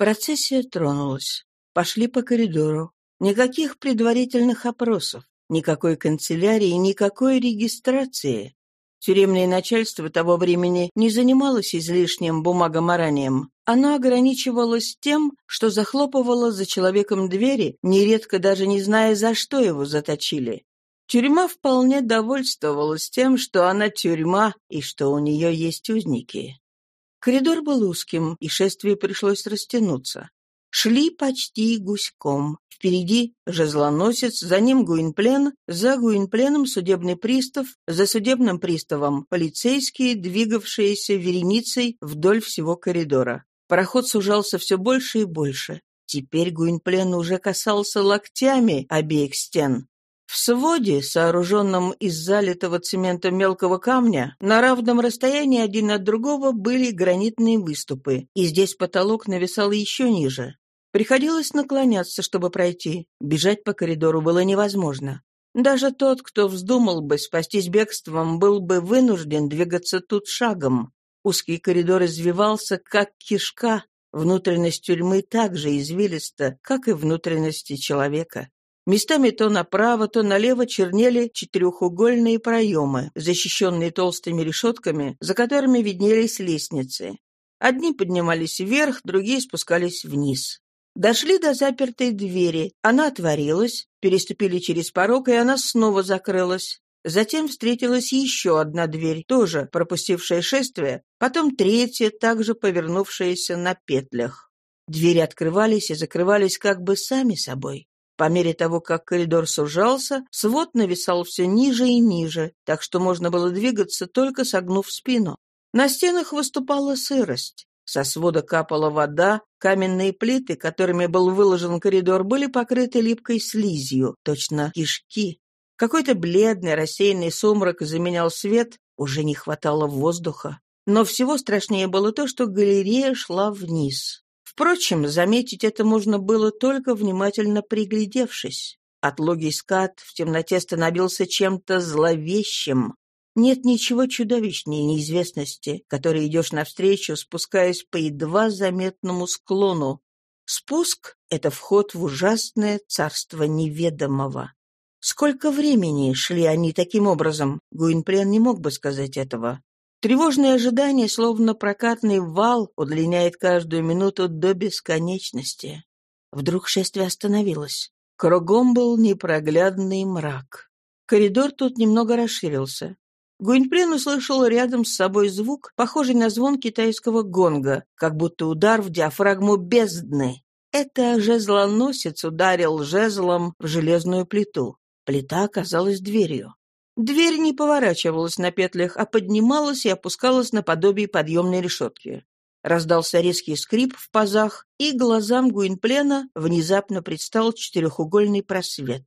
Процессия тронулась. Пошли по коридору. Никаких предварительных опросов, никакой канцелярии, никакой регистрации. Тюремное начальство того времени не занималось излишним бумагоморанием. Оно ограничивалось тем, что захлопывало за человеком двери, нередко даже не зная, за что его заточили. Тюрьма вполне довольствовалась тем, что она тюрьма и что у нее есть узники. Коридор был узким, и шествие пришлось растянуться. Шли почти гуськом. Впереди жезлоносец, за ним Гуинплен, за Гуинпленом судебный пристав, за судебным приставом полицейские, двигавшиеся вереницей вдоль всего коридора. Пароход сужался все больше и больше. Теперь Гуинплен уже касался локтями обеих стен. В своде, сооруженном из залитого цемента мелкого камня, на равном расстоянии один от другого были гранитные выступы, и здесь потолок нависал еще ниже. Приходилось наклоняться, чтобы пройти. Бежать по коридору было невозможно. Даже тот, кто вздумал бы спастись бегством, был бы вынужден двигаться тут шагом. Узкий коридор извивался, как кишка. Внутренность тюрьмы так же извилиста, как и внутренности человека. Местами то направо, то налево чернели четырехугольные проемы, защищенные толстыми решетками, за которыми виднелись лестницы. Одни поднимались вверх, другие спускались вниз. Дошли до запертой двери. Она отворилась, переступили через порог, и она снова закрылась. Затем встретилась еще одна дверь, тоже пропустившая шествие, потом третья, также повернувшаяся на петлях. Двери открывались и закрывались как бы сами собой. По мере того, как коридор сужался, свод нависал все ниже и ниже, так что можно было двигаться, только согнув спину. На стенах выступала сырость. Со свода капала вода, каменные плиты, которыми был выложен коридор, были покрыты липкой слизью, точно кишки. Какой-то бледный, рассеянный сумрак заменял свет, уже не хватало воздуха. Но всего страшнее было то, что галерея шла вниз. Впрочем, заметить это можно было только внимательно приглядевшись. Отлогий скат в темноте становился чем-то зловещим, нет ничего чудовищнее неизвестности, которой идешь навстречу, спускаясь по едва заметному склону. Спуск — это вход в ужасное царство неведомого. Сколько времени шли они таким образом, Гуинплен не мог бы сказать этого. Тревожное ожидание, словно прокатный вал, удлиняет каждую минуту до бесконечности. Вдруг шествие остановилось. Кругом был непроглядный мрак. Коридор тут немного расширился. Гуинплен услышал рядом с собой звук, похожий на звон китайского гонга, как будто удар в диафрагму бездны. Это жезлоносец ударил жезлом в железную плиту. Плита оказалась дверью. Дверь не поворачивалась на петлях, а поднималась и опускалась наподобие подъемной решетки. Раздался резкий скрип в пазах, и глазам Гуинплена внезапно предстал четырехугольный просвет.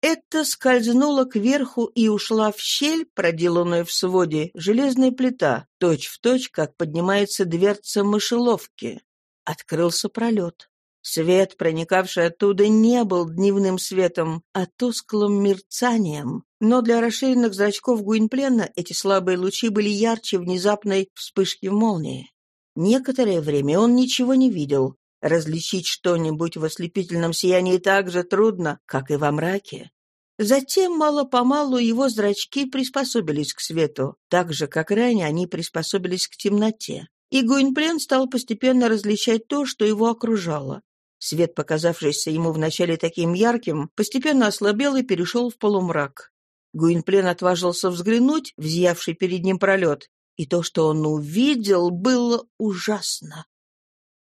Это скользнула кверху и ушла в щель, проделанную в своде, железная плита, точь-в-точь, точь, как поднимается дверца мышеловки. Открылся пролет. Свет, проникавший оттуда, не был дневным светом, а тусклым мерцанием. Но для расширенных зрачков Гуинплена эти слабые лучи были ярче внезапной вспышки молнии. Некоторое время он ничего не видел, Различить что-нибудь в ослепительном сиянии так же трудно, как и во мраке. Затем мало-помалу его зрачки приспособились к свету, так же, как ранее они приспособились к темноте. И Гуинплен стал постепенно различать то, что его окружало. Свет, показавшийся ему вначале таким ярким, постепенно ослабел и перешел в полумрак. Гуинплен отважился взглянуть в зиявший перед ним пролет, и то, что он увидел, было ужасно.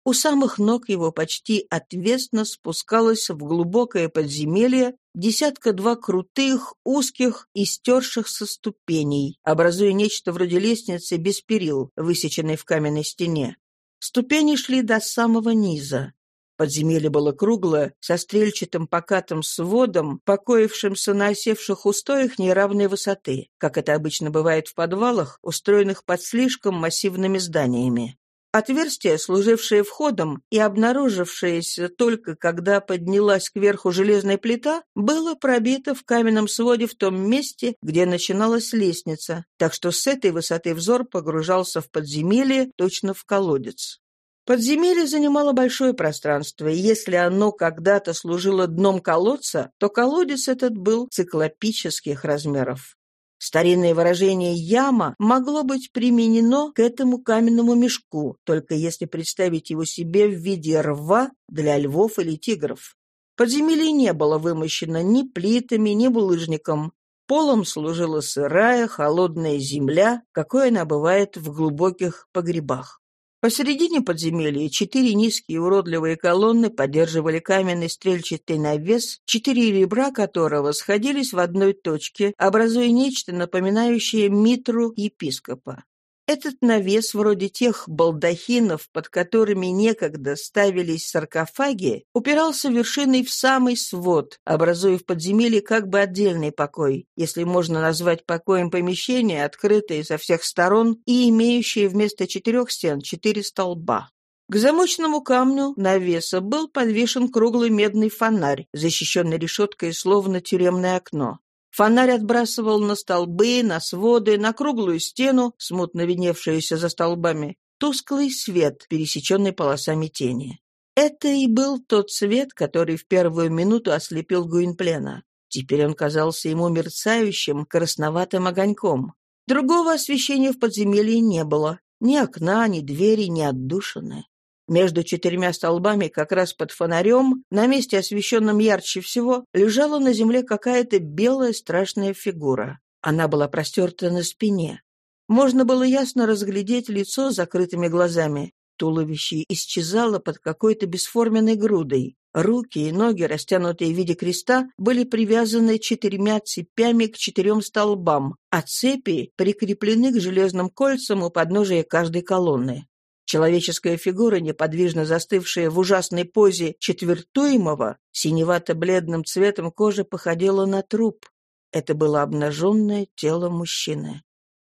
У самых ног его почти отвесно спускалось в глубокое подземелье десятка-два крутых, узких и стершихся ступеней, образуя нечто вроде лестницы без перил, высеченной в каменной стене. Ступени шли до самого низа. Подземелье было круглое, со стрельчатым покатым сводом, покоившимся на осевших устоях неравной высоты, как это обычно бывает в подвалах, устроенных под слишком массивными зданиями. Отверстие, служившее входом и обнаружившееся только когда поднялась кверху железная плита, было пробито в каменном своде в том месте, где начиналась лестница, так что с этой высоты взор погружался в подземелье точно в колодец. Подземелье занимало большое пространство, и если оно когда-то служило дном колодца, то колодец этот был циклопических размеров. Старинное выражение «яма» могло быть применено к этому каменному мешку, только если представить его себе в виде рва для львов или тигров. Подземелье не было вымощено ни плитами, ни булыжником. Полом служила сырая, холодная земля, какой она бывает в глубоких погребах. Посередине подземелья четыре низкие уродливые колонны поддерживали каменный стрельчатый навес, четыре ребра которого сходились в одной точке, образуя нечто напоминающее митру епископа. Этот навес, вроде тех балдахинов, под которыми некогда ставились саркофаги, упирался вершиной в самый свод, образуя в подземелье как бы отдельный покой, если можно назвать покоем помещение, открытое со всех сторон и имеющее вместо четырех стен четыре столба. К замочному камню навеса был подвешен круглый медный фонарь, защищенный решеткой словно тюремное окно. Фонарь отбрасывал на столбы, на своды, на круглую стену, смутно видневшуюся за столбами, тусклый свет, пересеченный полосами тени. Это и был тот свет, который в первую минуту ослепил Гуинплена. Теперь он казался ему мерцающим, красноватым огоньком. Другого освещения в подземелье не было. Ни окна, ни двери, ни отдушины. Между четырьмя столбами, как раз под фонарем, на месте, освещенном ярче всего, лежала на земле какая-то белая страшная фигура. Она была простерта на спине. Можно было ясно разглядеть лицо с закрытыми глазами. Туловище исчезало под какой-то бесформенной грудой. Руки и ноги, растянутые в виде креста, были привязаны четырьмя цепями к четырем столбам, а цепи прикреплены к железным кольцам у подножия каждой колонны. Человеческая фигура, неподвижно застывшая в ужасной позе четвертуемого, синевато-бледным цветом кожи походила на труп. Это было обнаженное тело мужчины.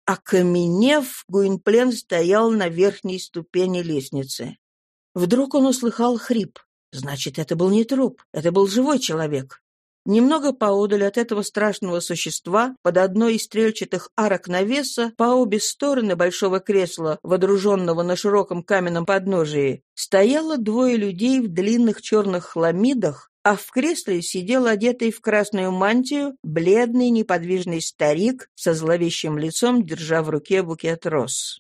Окаменев, Гуинплен стоял на верхней ступени лестницы. Вдруг он услыхал хрип. Значит, это был не труп, это был живой человек. Немного поодаль от этого страшного существа, под одной из стрельчатых арок навеса, по обе стороны большого кресла, водруженного на широком каменном подножии, стояло двое людей в длинных черных хламидах, а в кресле сидел одетый в красную мантию бледный неподвижный старик со зловещим лицом, держа в руке букет роз.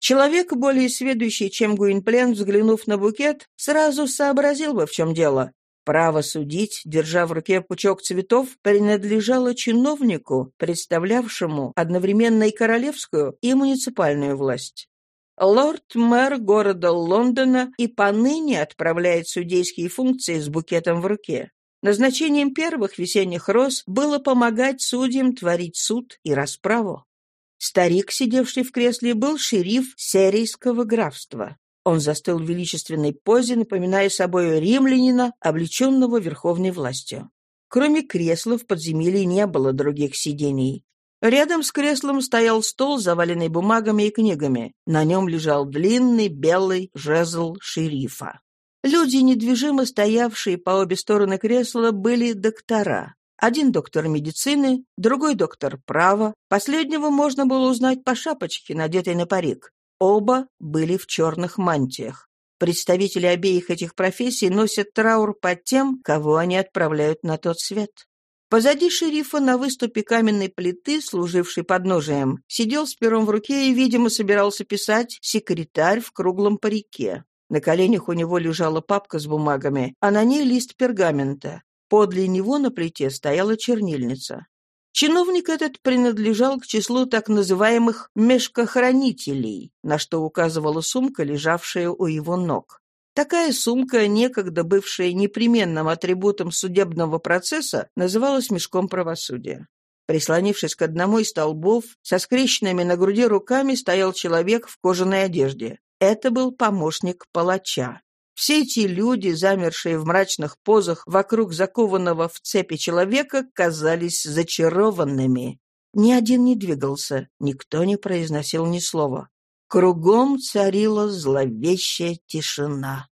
Человек, более сведущий, чем Гуинплен, взглянув на букет, сразу сообразил бы, в чем дело. Право судить, держа в руке пучок цветов, принадлежало чиновнику, представлявшему одновременно и королевскую, и муниципальную власть. Лорд-мэр города Лондона и поныне отправляет судейские функции с букетом в руке. Назначением первых весенних роз было помогать судьям творить суд и расправу. Старик, сидевший в кресле, был шериф Серийского графства. Он застыл в величественной позе, напоминая собой римлянина, облеченного верховной властью. Кроме кресла в подземелье не было других сидений. Рядом с креслом стоял стол, заваленный бумагами и книгами. На нем лежал длинный белый жезл шерифа. Люди, недвижимо стоявшие по обе стороны кресла, были доктора. Один доктор медицины, другой доктор права. Последнего можно было узнать по шапочке, надетой на парик. Оба были в черных мантиях. Представители обеих этих профессий носят траур по тем, кого они отправляют на тот свет. Позади шерифа на выступе каменной плиты, служившей подножием, сидел с пером в руке и, видимо, собирался писать секретарь в круглом парике. На коленях у него лежала папка с бумагами, а на ней лист пергамента. Подле него на плите стояла чернильница. Чиновник этот принадлежал к числу так называемых «мешкохранителей», на что указывала сумка, лежавшая у его ног. Такая сумка, некогда бывшая непременным атрибутом судебного процесса, называлась мешком правосудия. Прислонившись к одному из столбов, со скрещенными на груди руками стоял человек в кожаной одежде. Это был помощник палача. Все эти люди, замершие в мрачных позах вокруг закованного в цепи человека, казались зачарованными. Ни один не двигался, никто не произносил ни слова. Кругом царила зловещая тишина.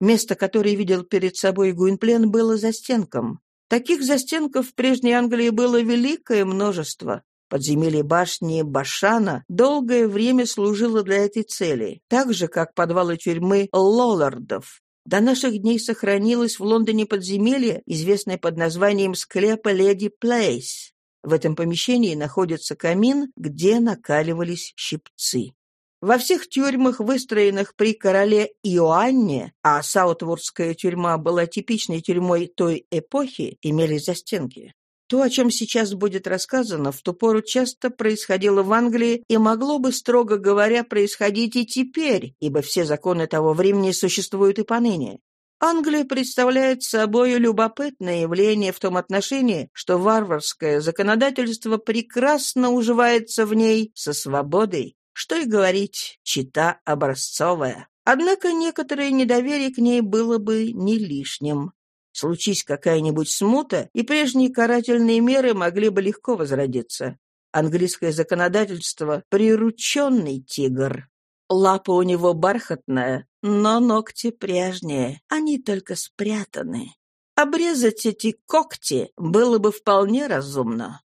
Место, которое видел перед собой Гуинплен, было застенком. Таких застенков в прежней Англии было великое множество. Подземелье башни Башана долгое время служило для этой цели, так же, как подвалы тюрьмы Лоллардов. До наших дней сохранилось в Лондоне подземелье, известное под названием склепа Леди Плейс. В этом помещении находится камин, где накаливались щипцы. Во всех тюрьмах, выстроенных при короле Иоанне, а Саутвордская тюрьма была типичной тюрьмой той эпохи, имелись застенки. То, о чем сейчас будет рассказано, в ту пору часто происходило в Англии и могло бы, строго говоря, происходить и теперь, ибо все законы того времени существуют и поныне. Англия представляет собой любопытное явление в том отношении, что варварское законодательство прекрасно уживается в ней со свободой, что и говорить, чита образцовая. Однако некоторое недоверие к ней было бы не лишним. Случись какая-нибудь смута, и прежние карательные меры могли бы легко возродиться. Английское законодательство — прирученный тигр. Лапа у него бархатная, но ногти прежние, они только спрятаны. Обрезать эти когти было бы вполне разумно.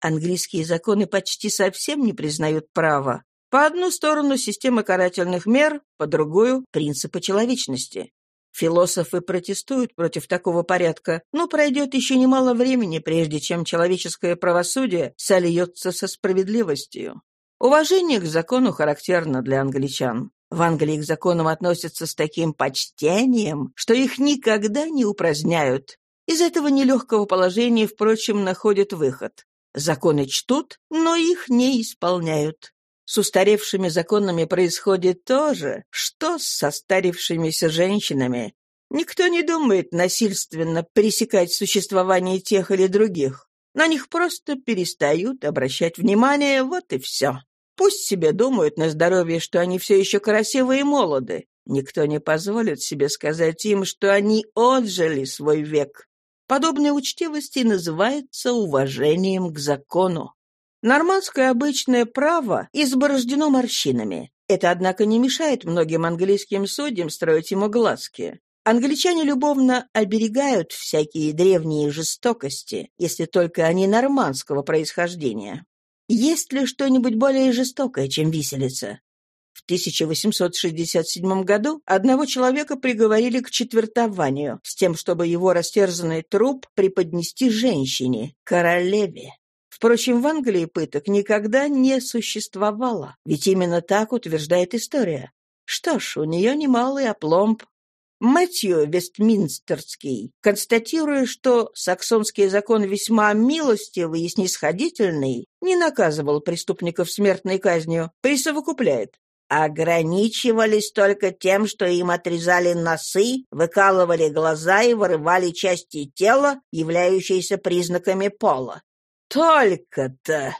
Английские законы почти совсем не признают права. По одну сторону система карательных мер, по другую — принципы человечности. Философы протестуют против такого порядка, но пройдет еще немало времени, прежде чем человеческое правосудие сольется со справедливостью. Уважение к закону характерно для англичан. В Англии к законам относятся с таким почтением, что их никогда не упраздняют. Из этого нелегкого положения, впрочем, находят выход. Законы чтут, но их не исполняют. С устаревшими законами происходит то же, что с состарившимися женщинами. Никто не думает насильственно пресекать существование тех или других. На них просто перестают обращать внимание, вот и все. Пусть себе думают на здоровье, что они все еще красивы и молоды. Никто не позволит себе сказать им, что они отжили свой век. Подобная учтивость и называется уважением к закону. Нормандское обычное право изборождено морщинами. Это, однако, не мешает многим английским судьям строить ему глазки. Англичане любовно оберегают всякие древние жестокости, если только они нормандского происхождения. Есть ли что-нибудь более жестокое, чем виселица? В 1867 году одного человека приговорили к четвертованию с тем, чтобы его растерзанный труп преподнести женщине, королеве. Впрочем, в Англии пыток никогда не существовало, ведь именно так утверждает история. Что ж, у нее немалый опломб. Мэтью Вестминстерский, констатируя, что саксонский закон весьма милостивый и снисходительный, не наказывал преступников смертной казнью, присовокупляет. Ограничивались только тем, что им отрезали носы, выкалывали глаза и вырывали части тела, являющиеся признаками пола. Только-то!»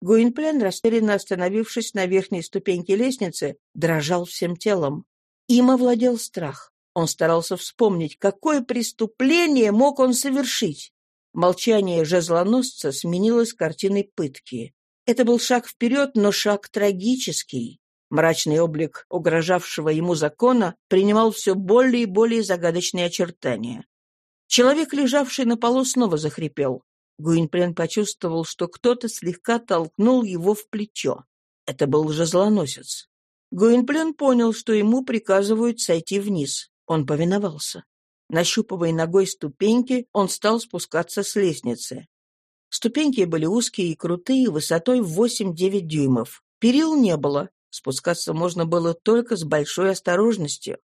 Гуинплен, растерянно остановившись на верхней ступеньке лестницы, дрожал всем телом. Им овладел страх. Он старался вспомнить, какое преступление мог он совершить. Молчание жезлоносца сменилось картиной пытки. Это был шаг вперед, но шаг трагический. Мрачный облик угрожавшего ему закона принимал все более и более загадочные очертания. Человек, лежавший на полу, снова захрипел. Гуинплен почувствовал, что кто-то слегка толкнул его в плечо. Это был жезлоносец. Гуинплен понял, что ему приказывают сойти вниз. Он повиновался. Нащупывая ногой ступеньки, он стал спускаться с лестницы. Ступеньки были узкие и крутые, высотой в 8-9 дюймов. Перил не было. Спускаться можно было только с большой осторожностью.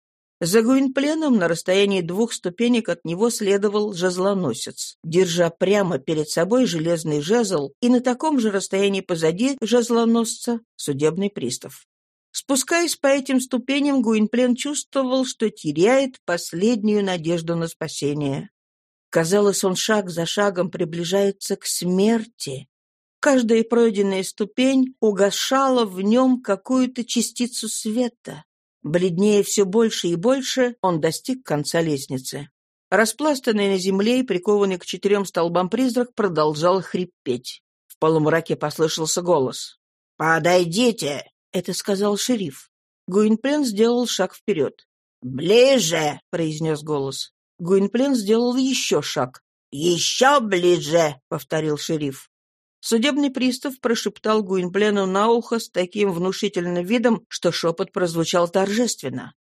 За Гуинпленом на расстоянии двух ступенек от него следовал жезлоносец, держа прямо перед собой железный жезл и на таком же расстоянии позади жезлоносца судебный пристав. Спускаясь по этим ступеням, Гуинплен чувствовал, что теряет последнюю надежду на спасение. Казалось, он шаг за шагом приближается к смерти. Каждая пройденная ступень угошала в нем какую-то частицу света. Бледнее все больше и больше, он достиг конца лестницы. Распластанный на земле и прикованный к четырем столбам призрак продолжал хрипеть. В полумраке послышался голос. «Подойдите!» — это сказал шериф. Гуинплен сделал шаг вперед. «Ближе!» — произнес голос. Гуинплен сделал еще шаг. «Еще ближе!» — повторил шериф. Судебный пристав прошептал Гуинплену на ухо с таким внушительным видом, что шепот прозвучал торжественно.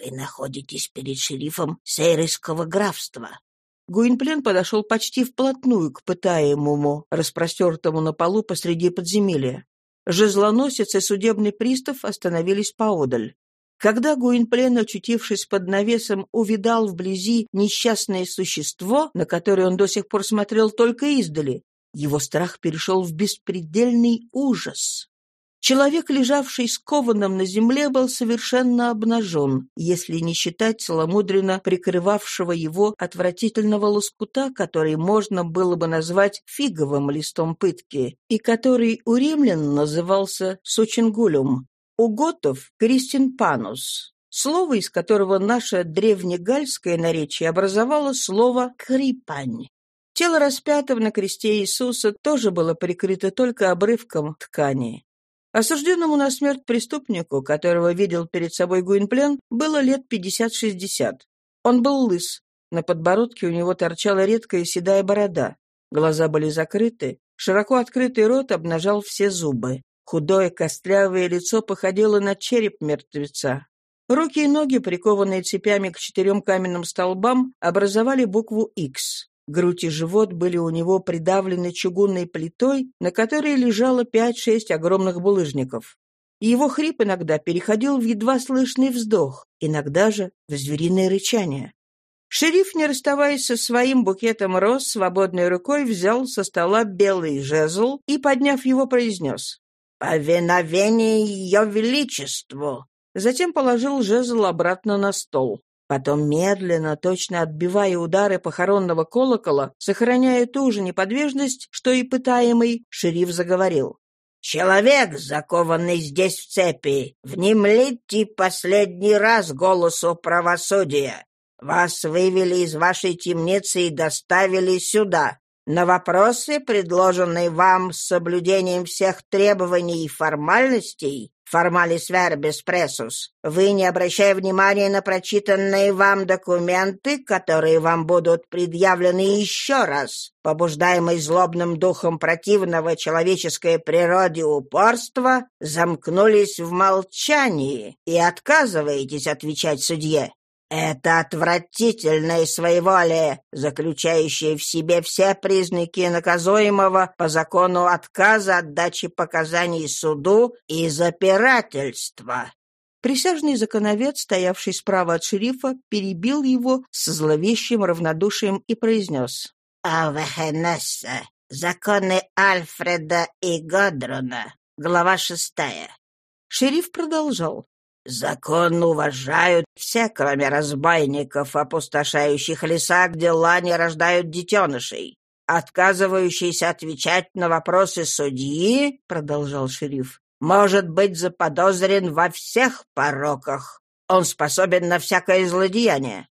«Вы находитесь перед шерифом Сейрийского графства». Гуинплен подошел почти вплотную к пытаемому, распростертому на полу посреди подземелья. Жезлоносец и судебный пристав остановились поодаль. Когда Гуинплен, очутившись под навесом, увидал вблизи несчастное существо, на которое он до сих пор смотрел только издали, его страх перешел в беспредельный ужас. Человек, лежавший скованным на земле, был совершенно обнажен, если не считать целомудренно прикрывавшего его отвратительного лоскута, который можно было бы назвать фиговым листом пытки, и который у римлян назывался сочингулюм, у готов — кристинпанус, слово, из которого наше древнегальское наречие образовало слово «крипань». Тело распятого на кресте Иисуса тоже было прикрыто только обрывком ткани. Осужденному на смерть преступнику, которого видел перед собой Гуинплен, было лет 50-60. Он был лыс, на подбородке у него торчала редкая седая борода. Глаза были закрыты, широко открытый рот обнажал все зубы. Худое костлявое лицо походило на череп мертвеца. Руки и ноги, прикованные цепями к четырем каменным столбам, образовали букву «Х». Грудь и живот были у него придавлены чугунной плитой, на которой лежало пять-шесть огромных булыжников. Его хрип иногда переходил в едва слышный вздох, иногда же в звериное рычание. Шериф, не расставаясь со своим букетом роз, свободной рукой взял со стола белый жезл и, подняв его, произнес «Повиновение ее величеству!» Затем положил жезл обратно на стол. Потом медленно, точно отбивая удары похоронного колокола, сохраняя ту же неподвижность, что и пытаемый, шериф заговорил. «Человек, закованный здесь в цепи, внемлите последний раз голосу правосудия. Вас вывели из вашей темницы и доставили сюда. На вопросы, предложенные вам с соблюдением всех требований и формальностей, формалис вербис прессус, вы, не обращая внимания на прочитанные вам документы, которые вам будут предъявлены еще раз, побуждаемый злобным духом противного человеческой природе упорства, замкнулись в молчании и отказываетесь отвечать судье. Это отвратительное своеволие, заключающее в себе все признаки наказуемого по закону отказа от дачи показаний суду и запирательства. Присяжный законовед, стоявший справа от шерифа, перебил его с зловещим равнодушием и произнес. «Авахенесса, законы Альфреда и Годруна, глава шестая». Шериф продолжал. Закон уважают все, кроме разбойников, опустошающих леса, где лани рождают детенышей. Отказывающийся отвечать на вопросы судьи, — продолжал шериф, — может быть заподозрен во всех пороках. Он способен на всякое злодеяние.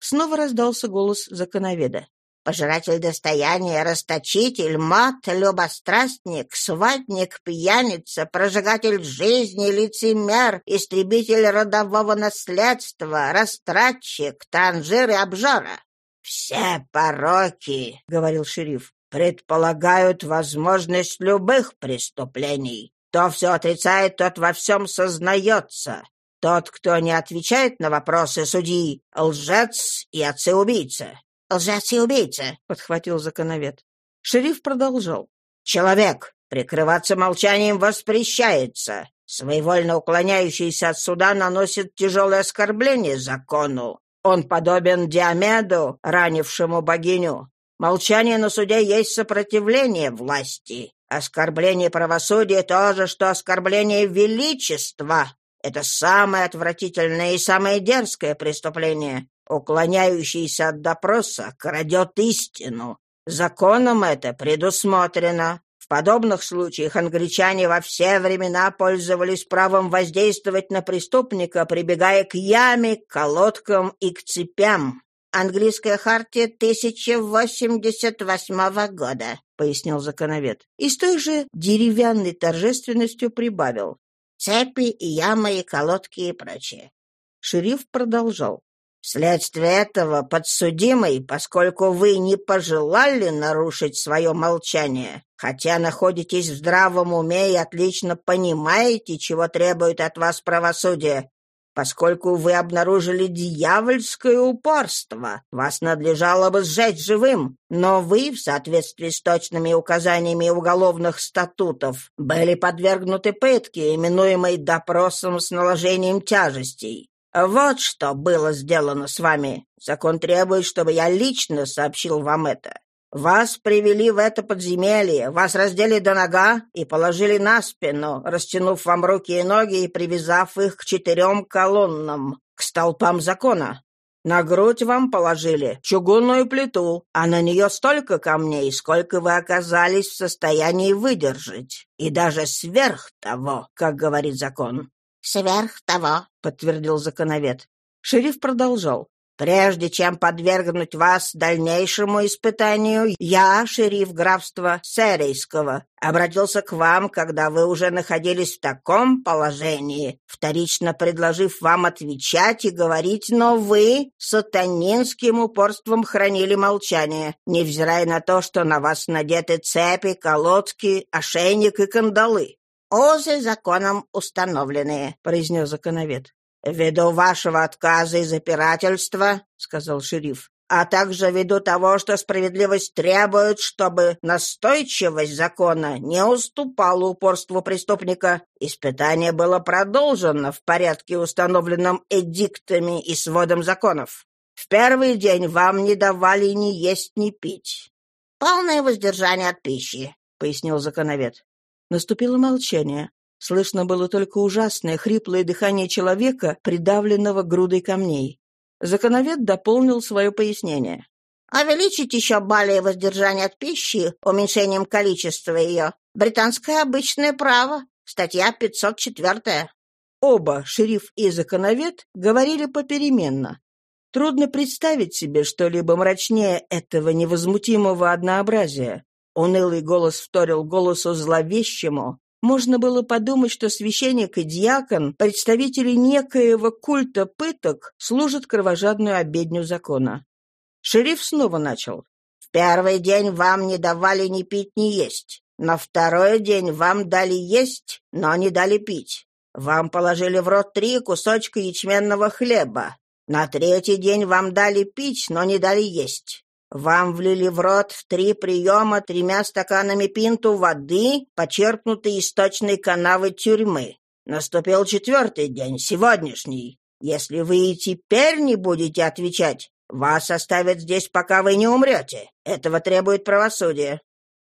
Снова раздался голос законоведа пожиратель достояния, расточитель, мат, любострастник, сватник, пьяница, прожигатель жизни, лицемер, истребитель родового наследства, растратчик, транжир и обжора. «Все пороки», — говорил шериф, — «предполагают возможность любых преступлений. Кто все отрицает, тот во всем сознается. Тот, кто не отвечает на вопросы судьи, лжец и отцы-убийца. «Лжец и убийца», — подхватил законовед. Шериф продолжал. «Человек, прикрываться молчанием воспрещается. Своевольно уклоняющийся от суда наносит тяжелое оскорбление закону. Он подобен Диомеду, ранившему богиню. Молчание на суде есть сопротивление власти. Оскорбление правосудия то же, что оскорбление величества. Это самое отвратительное и самое дерзкое преступление. Уклоняющийся от допроса крадет истину. Законом это предусмотрено. В подобных случаях англичане во все времена пользовались правом воздействовать на преступника, прибегая к яме, к колодкам и к цепям. «Английская хартия 1088 года», — пояснил законовед. И с той же деревянной торжественностью прибавил. «Цепи, ямы и колодки и прочее». Шериф продолжал. Вследствие этого подсудимый, поскольку вы не пожелали нарушить свое молчание, хотя находитесь в здравом уме и отлично понимаете, чего требует от вас правосудие, Поскольку вы обнаружили дьявольское упорство, вас надлежало бы сжечь живым, но вы, в соответствии с точными указаниями уголовных статутов, были подвергнуты пытке, именуемой допросом с наложением тяжестей. Вот что было сделано с вами. Закон требует, чтобы я лично сообщил вам это. Вас привели в это подземелье, вас раздели до нога и положили на спину, растянув вам руки и ноги и привязав их к четырем колоннам, к столпам закона. На грудь вам положили чугунную плиту, а на нее столько камней, сколько вы оказались в состоянии выдержать. И даже сверх того, как говорит закон. «Сверх того», — подтвердил законовед. Шериф продолжал. Прежде чем подвергнуть вас дальнейшему испытанию, я, шериф графства Серейского, обратился к вам, когда вы уже находились в таком положении, вторично предложив вам отвечать и говорить, но вы сатанинским упорством хранили молчание, невзирая на то, что на вас надеты цепи, колодки, ошейник и кандалы. «Озы законом установленные», — произнес законовед. «Ввиду вашего отказа и запирательства», — сказал шериф, «а также ввиду того, что справедливость требует, чтобы настойчивость закона не уступала упорству преступника, испытание было продолжено в порядке, установленном эдиктами и сводом законов. В первый день вам не давали ни есть, ни пить». «Полное воздержание от пищи», — пояснил законовед. Наступило молчание. Слышно было только ужасное, хриплое дыхание человека, придавленного грудой камней. Законовед дополнил свое пояснение. «Увеличить еще более воздержание от пищи уменьшением количества ее. Британское обычное право. Статья 504». Оба, шериф и законовед, говорили попеременно. Трудно представить себе что-либо мрачнее этого невозмутимого однообразия. Унылый голос вторил голосу зловещему, можно было подумать, что священник и диакон, представители некоего культа пыток, служат кровожадную обедню закона. Шериф снова начал. «В первый день вам не давали ни пить, ни есть. На второй день вам дали есть, но не дали пить. Вам положили в рот три кусочка ячменного хлеба. На третий день вам дали пить, но не дали есть. Вам влили в рот три приема тремя стаканами пинту воды, почерпнутой из точной канавы тюрьмы. Наступил четвертый день, сегодняшний. Если вы и теперь не будете отвечать, вас оставят здесь, пока вы не умрете. Этого требует правосудие».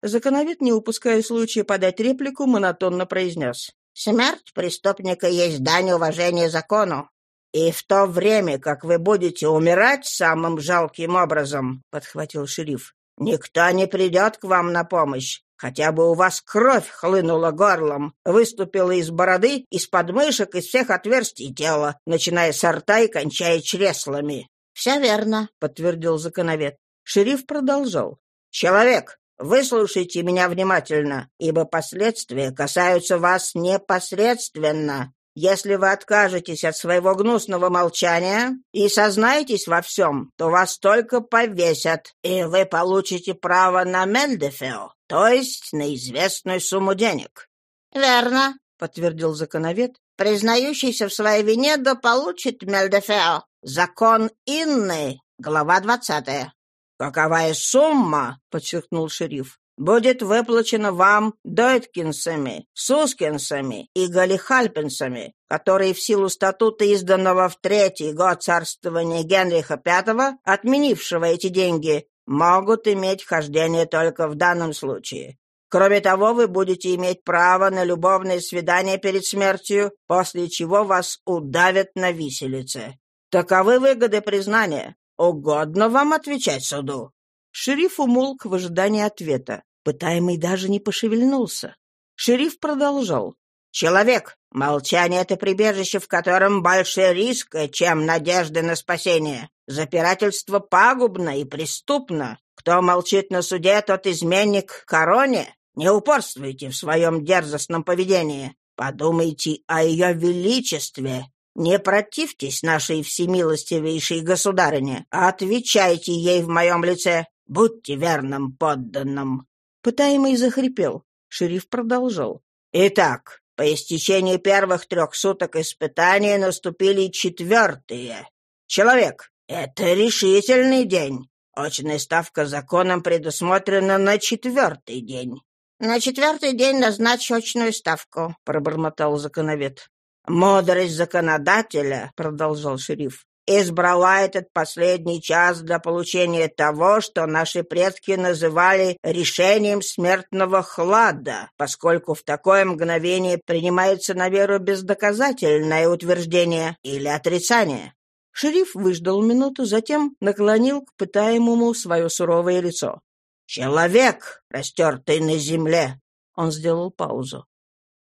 Законовед, не упуская случая подать реплику, монотонно произнес. «Смерть преступника есть дань уважения закону. «И в то время, как вы будете умирать самым жалким образом», — подхватил шериф, — «никто не придет к вам на помощь. Хотя бы у вас кровь хлынула горлом, выступила из бороды, из подмышек, из всех отверстий тела, начиная с рта и кончая чреслами». «Все верно», — подтвердил законовед. Шериф продолжал. «Человек, выслушайте меня внимательно, ибо последствия касаются вас непосредственно. Если вы откажетесь от своего гнусного молчания и сознаетесь во всем, то вас только повесят, и вы получите право на Мендефео, то есть на известную сумму денег». «Верно», — подтвердил законовед. «Признающийся в своей вине да получит Мельдефео. Закон Инны, глава двадцатая». «Каковая сумма?» — подчеркнул шериф будет выплачено вам Дойткинсами, Сускинсами и Галихальпинсами, которые в силу статута, изданного в третий год царствования Генриха V, отменившего эти деньги, могут иметь хождение только в данном случае. Кроме того, вы будете иметь право на любовное свидание перед смертью, после чего вас удавят на виселице. Таковы выгоды признания. Угодно вам отвечать суду?» Шериф умолк в ожидании ответа. Пытаемый даже не пошевельнулся. Шериф продолжал. «Человек, молчание — это прибежище, в котором больше риска, чем надежды на спасение. Запирательство пагубно и преступно. Кто молчит на суде, тот изменник короне. Не упорствуйте в своем дерзостном поведении. Подумайте о ее величестве. Не противьтесь нашей всемилостивейшей государыне, а отвечайте ей в моем лице. Будьте верным подданным». Пытаемый захрипел. Шериф продолжал. «Итак, по истечении первых трех суток испытания наступили четвертые. Человек, это решительный день. Очная ставка законом предусмотрена на четвертый день. «На четвертый день назначь очную ставку», — пробормотал законовед. «Мудрость законодателя», — продолжал шериф, избрала этот последний час для получения того, что наши предки называли решением смертного хлада, поскольку в такое мгновение принимается на веру бездоказательное утверждение или отрицание. Шериф выждал минуту, затем наклонил к пытаемому свое суровое лицо. «Человек, растертый на земле!» Он сделал паузу.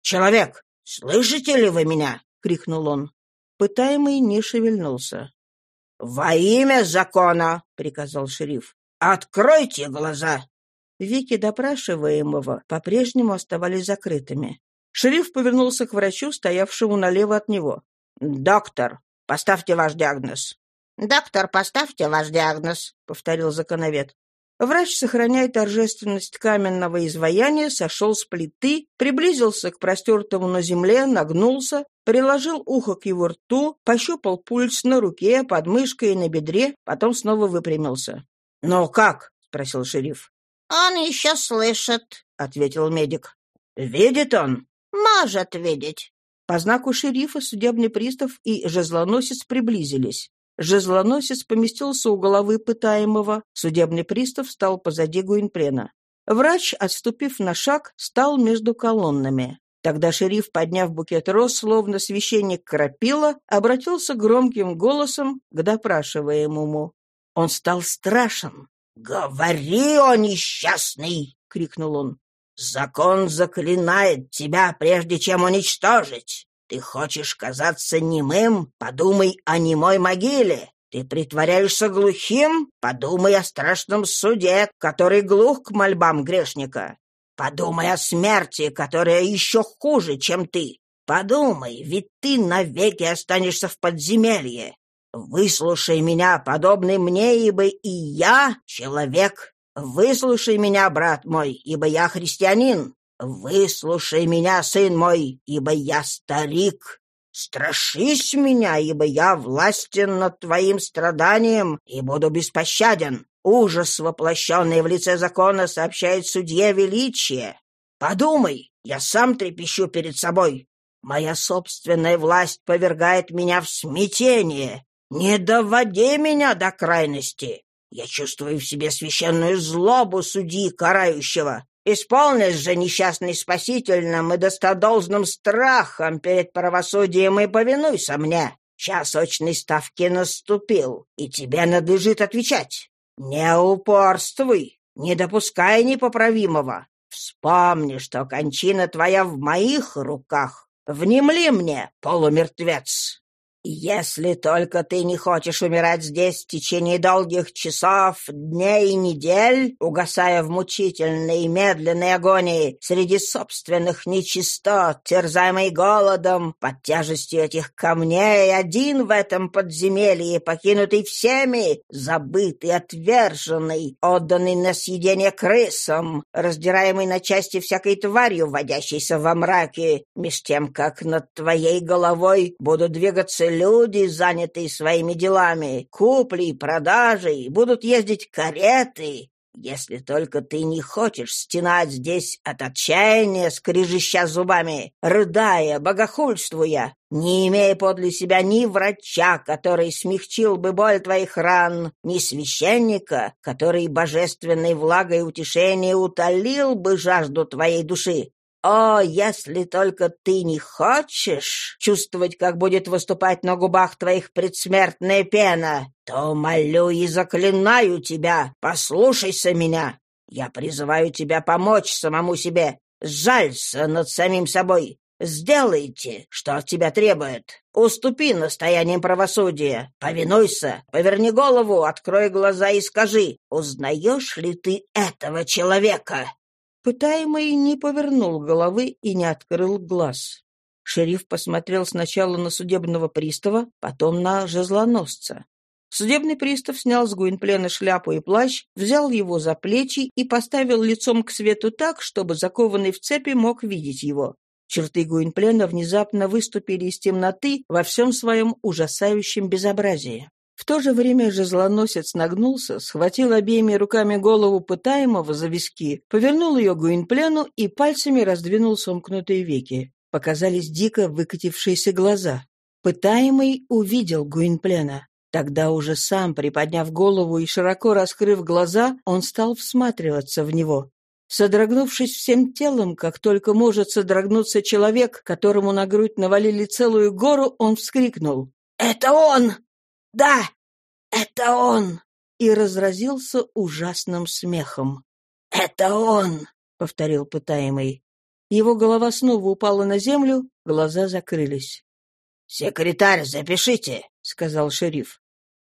«Человек, слышите ли вы меня?» — крикнул он. Пытаемый не шевельнулся. «Во имя закона!» — приказал шериф. «Откройте глаза!» Веки допрашиваемого по-прежнему оставались закрытыми. Шериф повернулся к врачу, стоявшему налево от него. «Доктор, поставьте ваш диагноз». «Доктор, поставьте ваш диагноз», — повторил законовед. Врач, сохраняя торжественность каменного изваяния, сошел с плиты, приблизился к простертому на земле, нагнулся, приложил ухо к его рту, пощупал пульс на руке, под мышкой и на бедре, потом снова выпрямился. «Ну как?» — спросил шериф. «Он еще слышит», — ответил медик. «Видит он?» «Может видеть». По знаку шерифа судебный пристав и жезлоносец приблизились. Жезлоносец поместился у головы пытаемого, судебный пристав стал позади Гуинплена. Врач, отступив на шаг, стал между колоннами. Тогда шериф, подняв букет роз, словно священник крапила, обратился громким голосом к допрашиваемому. Он стал страшен. «Говори, о несчастный!» — крикнул он. «Закон заклинает тебя, прежде чем уничтожить. Ты хочешь казаться немым? Подумай о немой могиле. Ты притворяешься глухим? Подумай о страшном суде, который глух к мольбам грешника. Подумай о смерти, которая еще хуже, чем ты. Подумай, ведь ты навеки останешься в подземелье. Выслушай меня, подобный мне, ибо и я человек. Выслушай меня, брат мой, ибо я христианин. «Выслушай меня, сын мой, ибо я старик. Страшись меня, ибо я властен над твоим страданием и буду беспощаден. Ужас, воплощенный в лице закона, сообщает судье величие. Подумай, я сам трепещу перед собой. Моя собственная власть повергает меня в смятение. Не доводи меня до крайности. Я чувствую в себе священную злобу судьи карающего. Исполнись же, несчастный спасительным и достодолжным страхом перед правосудием и повинуйся мне. Час очной ставки наступил, и тебе надлежит отвечать. Не упорствуй, не допускай непоправимого. Вспомни, что кончина твоя в моих руках. Внемли мне, полумертвец. «Если только ты не хочешь умирать здесь в течение долгих часов, дней и недель, угасая в мучительной и медленной агонии среди собственных нечистот, терзаемый голодом, под тяжестью этих камней, один в этом подземелье, покинутый всеми, забытый, отверженный, отданный на съедение крысам, раздираемый на части всякой тварью, водящейся во мраке, меж тем, как над твоей головой будут двигаться люди, занятые своими делами, куплей, продажей, будут ездить кареты, если только ты не хочешь стенать здесь от отчаяния, скрежеща зубами, рыдая, богохульствуя, не имея подле себя ни врача, который смягчил бы боль твоих ран, ни священника, который божественной влагой утешения утолил бы жажду твоей души, о, если только ты не хочешь чувствовать, как будет выступать на губах твоих предсмертная пена, то молю и заклинаю тебя, послушайся меня. Я призываю тебя помочь самому себе, сжалься над самим собой. Сделайте, что от тебя требует. Уступи настоянием правосудия. Повинуйся, поверни голову, открой глаза и скажи, узнаешь ли ты этого человека?» Пытаемый не повернул головы и не открыл глаз. Шериф посмотрел сначала на судебного пристава, потом на жезлоносца. Судебный пристав снял с Гуинплена шляпу и плащ, взял его за плечи и поставил лицом к свету так, чтобы закованный в цепи мог видеть его. Черты Гуинплена внезапно выступили из темноты во всем своем ужасающем безобразии. В то же время жезлоносец нагнулся, схватил обеими руками голову пытаемого за виски, повернул ее Гуинплену и пальцами раздвинул сомкнутые веки. Показались дико выкатившиеся глаза. Пытаемый увидел Гуинплена. Тогда уже сам, приподняв голову и широко раскрыв глаза, он стал всматриваться в него. Содрогнувшись всем телом, как только может содрогнуться человек, которому на грудь навалили целую гору, он вскрикнул. «Это он! Да, это он!» и разразился ужасным смехом. «Это он!» — повторил пытаемый. Его голова снова упала на землю, глаза закрылись. «Секретарь, запишите», — сказал шериф.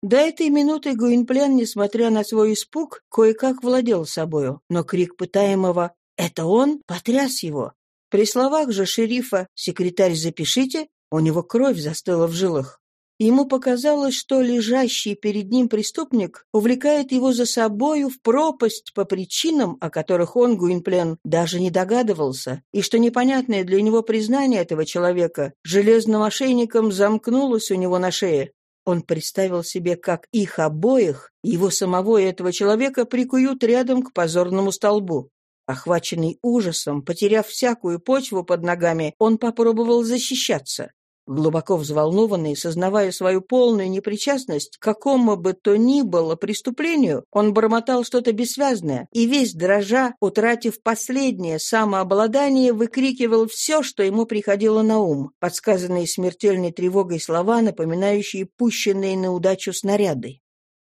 До этой минуты Гуинплен, несмотря на свой испуг, кое-как владел собою, но крик пытаемого «Это он!» потряс его. При словах же шерифа «Секретарь, запишите!» у него кровь застыла в жилах. Ему показалось, что лежащий перед ним преступник увлекает его за собою в пропасть по причинам, о которых он, Гуинплен, даже не догадывался, и что непонятное для него признание этого человека железным ошейником замкнулось у него на шее. Он представил себе, как их обоих, его самого и этого человека, прикуют рядом к позорному столбу. Охваченный ужасом, потеряв всякую почву под ногами, он попробовал защищаться. Глубоко взволнованный, сознавая свою полную непричастность к какому бы то ни было преступлению, он бормотал что-то бессвязное и весь дрожа, утратив последнее самообладание, выкрикивал все, что ему приходило на ум, подсказанные смертельной тревогой слова, напоминающие пущенные на удачу снаряды.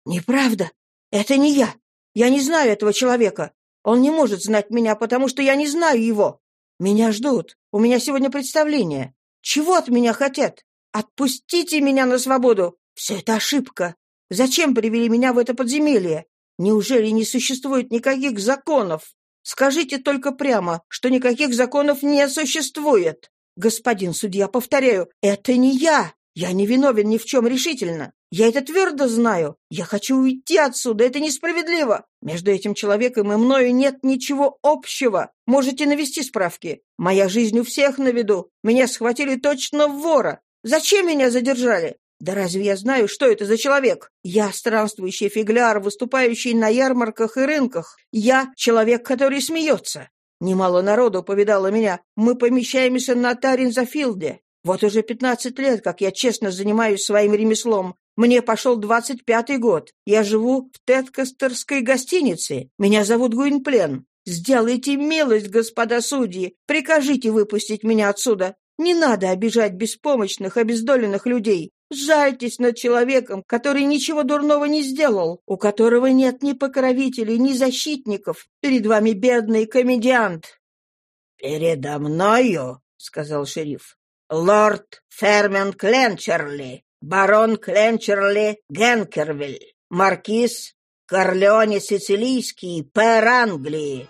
«Неправда! Это не я! Я не знаю этого человека! Он не может знать меня, потому что я не знаю его! Меня ждут! У меня сегодня представление! Чего от меня хотят? Отпустите меня на свободу! Все это ошибка. Зачем привели меня в это подземелье? Неужели не существует никаких законов? Скажите только прямо, что никаких законов не существует. Господин судья, повторяю, это не я. Я не виновен ни в чем решительно. Я это твердо знаю. Я хочу уйти отсюда. Это несправедливо. Между этим человеком и мною нет ничего общего. Можете навести справки. Моя жизнь у всех на виду. Меня схватили точно вора. Зачем меня задержали? Да разве я знаю, что это за человек? Я странствующий фигляр, выступающий на ярмарках и рынках. Я человек, который смеется. Немало народу повидало меня. Мы помещаемся на Таринзафилде. Вот уже пятнадцать лет, как я честно занимаюсь своим ремеслом. Мне пошел двадцать пятый год. Я живу в Теткастерской гостинице. Меня зовут Гуинплен. Сделайте милость, господа судьи. Прикажите выпустить меня отсюда. Не надо обижать беспомощных, обездоленных людей. Жальтесь над человеком, который ничего дурного не сделал, у которого нет ни покровителей, ни защитников. Перед вами бедный комедиант. — Передо мною, — сказал шериф, лорд Фермен Кленчерли, барон Кленчерли Генкервиль, маркиз Корлеоне Сицилийский, пэр Англии».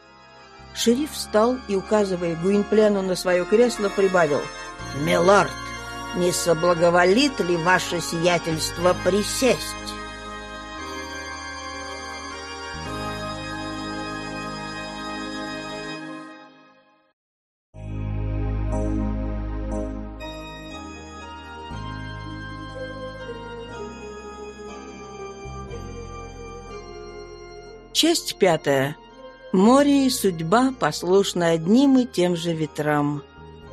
Шериф встал и, указывая Гуинплену на свое кресло, прибавил. «Милорд, не соблаговолит ли ваше сиятельство присесть?» Часть пятая. Море и судьба послушны одним и тем же ветрам.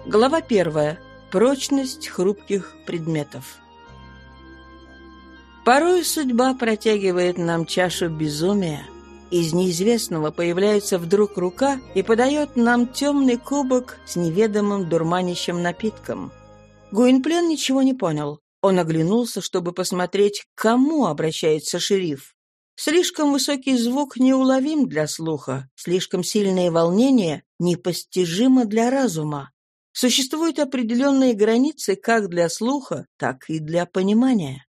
Глава первая. Прочность хрупких предметов. Порой судьба протягивает нам чашу безумия. Из неизвестного появляется вдруг рука и подает нам темный кубок с неведомым дурманящим напитком. Гуинплен ничего не понял. Он оглянулся, чтобы посмотреть, к кому обращается шериф. Слишком высокий звук неуловим для слуха, слишком сильное волнение непостижимо для разума. Существуют определенные границы как для слуха, так и для понимания.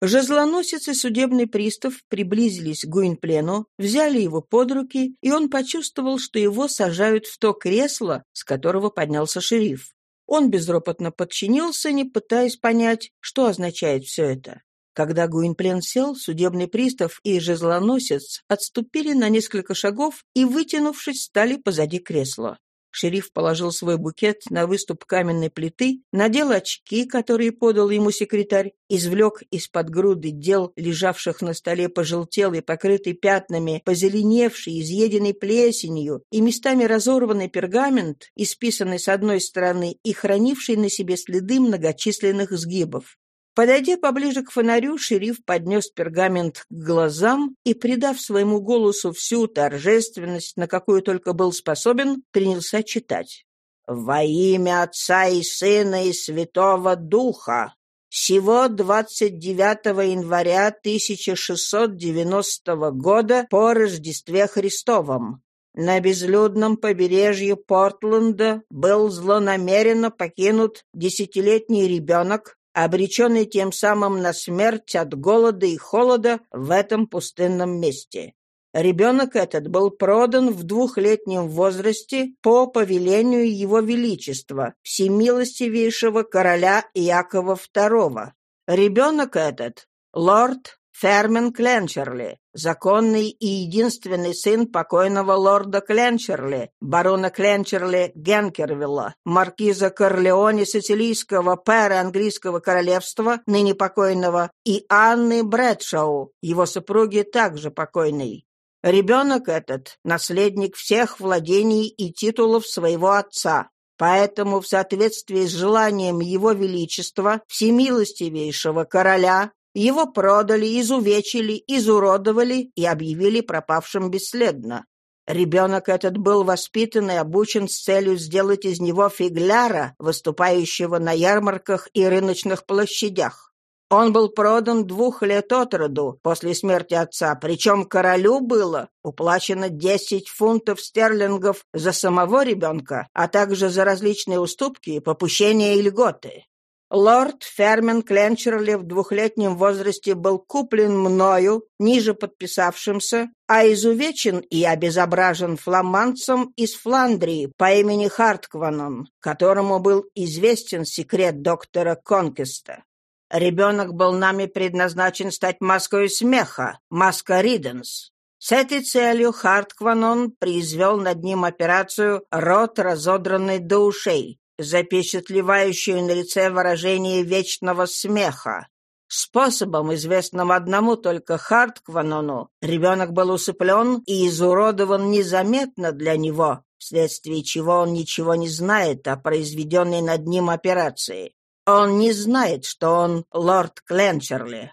Жезлоносец и судебный пристав приблизились к Гуинплену, взяли его под руки, и он почувствовал, что его сажают в то кресло, с которого поднялся шериф. Он безропотно подчинился, не пытаясь понять, что означает все это. Когда Гуинплен сел, судебный пристав и жезлоносец отступили на несколько шагов и, вытянувшись, стали позади кресла. Шериф положил свой букет на выступ каменной плиты, надел очки, которые подал ему секретарь, извлек из-под груды дел, лежавших на столе пожелтелый, покрытый пятнами, позеленевший, изъеденный плесенью и местами разорванный пергамент, исписанный с одной стороны и хранивший на себе следы многочисленных сгибов. Подойдя поближе к фонарю, шериф поднес пергамент к глазам и, придав своему голосу всю торжественность, на какую только был способен, принялся читать. «Во имя Отца и Сына и Святого Духа! Всего 29 января 1690 года по Рождестве Христовом на безлюдном побережье Портленда был злонамеренно покинут десятилетний ребенок, обреченный тем самым на смерть от голода и холода в этом пустынном месте. Ребенок этот был продан в двухлетнем возрасте по повелению Его Величества, всемилостивейшего короля Иакова II. Ребенок этот, лорд Фермен Кленчерли, законный и единственный сын покойного лорда Кленчерли, барона Кленчерли Генкервилла, маркиза Корлеоне Сицилийского пэра английского королевства, ныне покойного, и Анны Брэдшоу, его супруги также покойной. Ребенок этот — наследник всех владений и титулов своего отца, Поэтому в соответствии с желанием Его Величества, всемилостивейшего короля, его продали, изувечили, изуродовали и объявили пропавшим бесследно. Ребенок этот был воспитан и обучен с целью сделать из него фигляра, выступающего на ярмарках и рыночных площадях. Он был продан двух лет от роду после смерти отца, причем королю было уплачено 10 фунтов стерлингов за самого ребенка, а также за различные уступки, попущения и льготы. Лорд Фермен Кленчерли в двухлетнем возрасте был куплен мною, ниже подписавшимся, а изувечен и обезображен фламандцем из Фландрии по имени Харткванон, которому был известен секрет доктора Конкеста. Ребенок был нами предназначен стать маской смеха, маска Риденс. С этой целью Харткванон произвел над ним операцию «Рот, разодранный до ушей», запечатлевающую на лице выражение вечного смеха. Способом, известным одному только Харткванону, ребенок был усыплен и изуродован незаметно для него, вследствие чего он ничего не знает о произведенной над ним операции. Он не знает, что он лорд Кленчерли.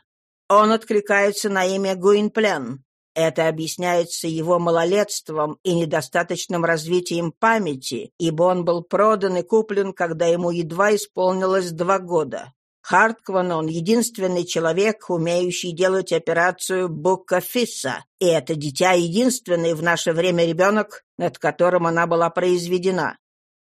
Он откликается на имя Гуинплен, это объясняется его малолетством и недостаточным развитием памяти, ибо он был продан и куплен, когда ему едва исполнилось два года. Харткван он единственный человек, умеющий делать операцию Буккафисса, и это дитя единственный в наше время ребенок, над которым она была произведена.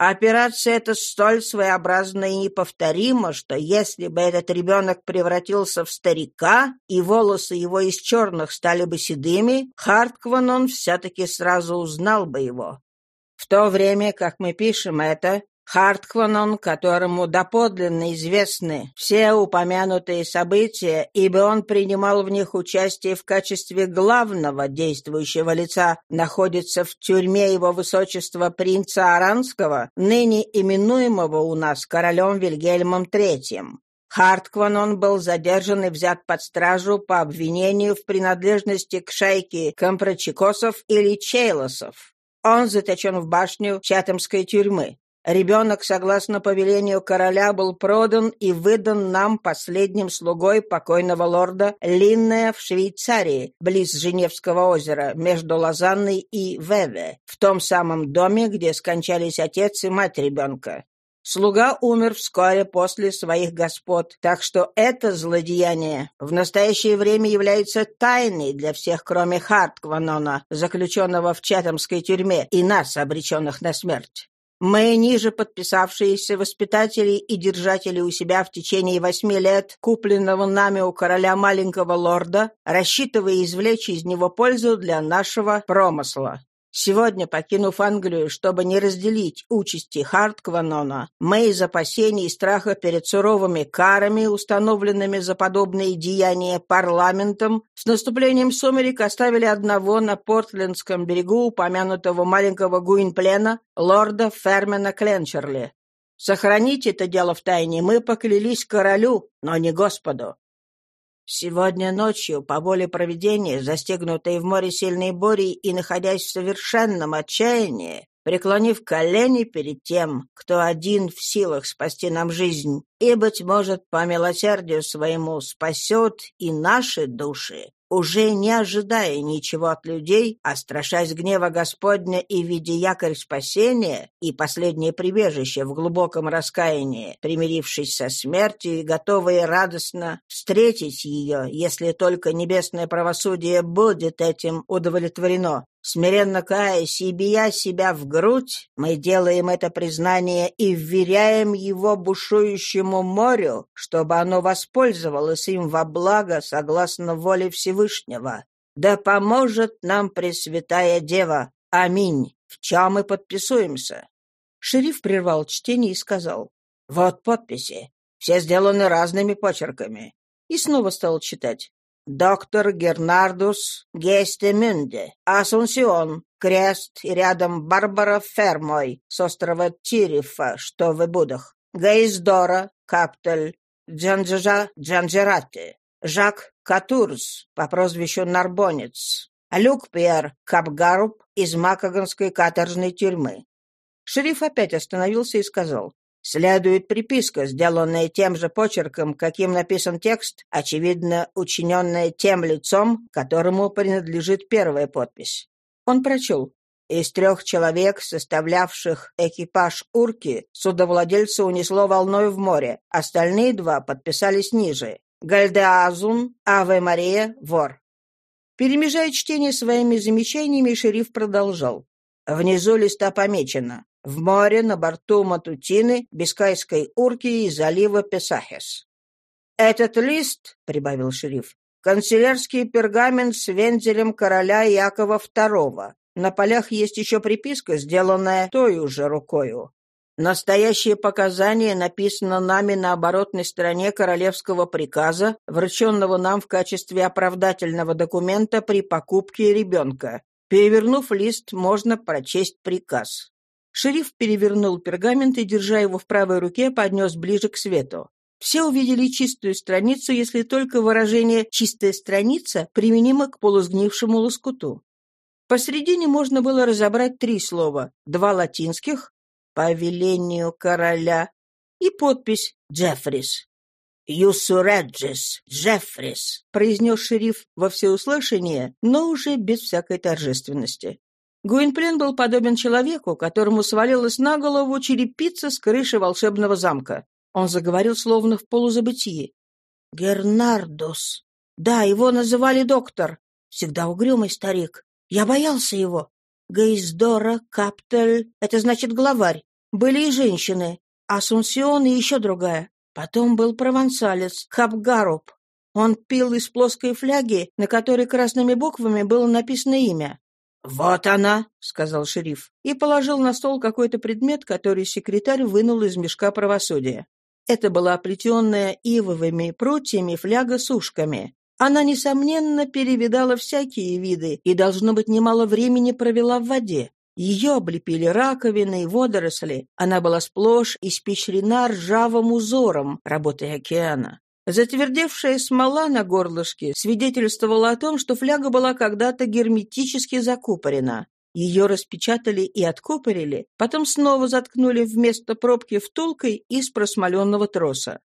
Операция эта столь своеобразна и неповторима, что если бы этот ребенок превратился в старика, и волосы его из черных стали бы седыми, Харткван он все-таки сразу узнал бы его. В то время, как мы пишем это, Харткванон, которому доподлинно известны все упомянутые события, ибо он принимал в них участие в качестве главного действующего лица, находится в тюрьме его высочества принца Аранского, ныне именуемого у нас королем Вильгельмом III. Харткванон был задержан и взят под стражу по обвинению в принадлежности к шайке компрочекосов или чейлосов. Он заточен в башню Чатамской тюрьмы. Ребенок, согласно повелению короля, был продан и выдан нам последним слугой покойного лорда Линнея в Швейцарии, близ Женевского озера, между Лозанной и Веве, в том самом доме, где скончались отец и мать ребенка. Слуга умер вскоре после своих господ, так что это злодеяние в настоящее время является тайной для всех, кроме Харткванона, заключенного в Чатамской тюрьме, и нас, обреченных на смерть. Мы, ниже подписавшиеся воспитатели и держатели у себя в течение восьми лет купленного нами у короля маленького лорда, рассчитывая извлечь из него пользу для нашего промысла. Сегодня, покинув Англию, чтобы не разделить участи Харткванона, мы из опасений и страха перед суровыми карами, установленными за подобные деяния парламентом, с наступлением сумерек оставили одного на Портлендском берегу упомянутого маленького Гуинплена, лорда Фермена Кленчерли. Сохранить это дело в тайне мы поклялись королю, но не Господу. Сегодня ночью, по воле провидения, застегнутые в море сильной бури и находясь в совершенном отчаянии, преклонив колени перед тем, кто один в силах спасти нам жизнь, и, быть может, по милосердию своему спасет и наши души, уже не ожидая ничего от людей, а страшась гнева Господня и видя якорь спасения и последнее прибежище в глубоком раскаянии, примирившись со смертью и готовые радостно встретить ее, если только небесное правосудие будет этим удовлетворено, Смиренно каясь и бия себя в грудь, мы делаем это признание и вверяем его бушующему морю, чтобы оно воспользовалось им во благо согласно воле Всевышнего. Да поможет нам Пресвятая Дева. Аминь. В чем мы подписуемся?» Шериф прервал чтение и сказал, «Вот подписи. Все сделаны разными почерками». И снова стал читать. Доктор Гернардус Гестемюнде, Асунсион, Крест и рядом Барбара Фермой с острова Тирифа, что в Ибудах, Гейздора, Каптель, Джанджажа Джанджерати, Жак Катурс по прозвищу Нарбонец, Люк Пьер Капгаруб из Макаганской каторжной тюрьмы. Шериф опять остановился и сказал, Следует приписка, сделанная тем же почерком, каким написан текст, очевидно, учиненная тем лицом, которому принадлежит первая подпись. Он прочел. Из трех человек, составлявших экипаж «Урки», судовладельца унесло волной в море. Остальные два подписались ниже. Гальдеазун, Аве Мария, вор. Перемежая чтение своими замечаниями, шериф продолжал. Внизу листа помечено. В море на борту Матутины, Бискайской урки и залива Песахес. «Этот лист», — прибавил шериф, — «канцелярский пергамент с вензелем короля Якова II. На полях есть еще приписка, сделанная той же рукою. Настоящее показание написано нами на оборотной стороне королевского приказа, врученного нам в качестве оправдательного документа при покупке ребенка. Перевернув лист, можно прочесть приказ. Шериф перевернул пергамент и, держа его в правой руке, поднес ближе к свету. Все увидели чистую страницу, если только выражение «чистая страница» применимо к полусгнившему лоскуту. Посредине можно было разобрать три слова, два латинских «по велению короля» и подпись «Джеффрис». «Юсуреджис, Джеффрис», — произнес шериф во всеуслышание, но уже без всякой торжественности. Гуинплен был подобен человеку, которому свалилась на голову черепица с крыши волшебного замка. Он заговорил словно в полузабытии. «Гернардус. Да, его называли доктор. Всегда угрюмый старик. Я боялся его. Гейздора, Каптель — это значит главарь. Были и женщины. Асунсион и еще другая. Потом был провансалец, Хабгаруп. Он пил из плоской фляги, на которой красными буквами было написано имя. «Вот она», — сказал шериф, и положил на стол какой-то предмет, который секретарь вынул из мешка правосудия. Это была оплетенная ивовыми прутьями фляга с ушками. Она, несомненно, перевидала всякие виды и, должно быть, немало времени провела в воде. Ее облепили раковины и водоросли. Она была сплошь испещрена ржавым узором работы океана. Затвердевшая смола на горлышке свидетельствовала о том, что фляга была когда-то герметически закупорена. Ее распечатали и откупорили, потом снова заткнули вместо пробки втулкой из просмоленного троса.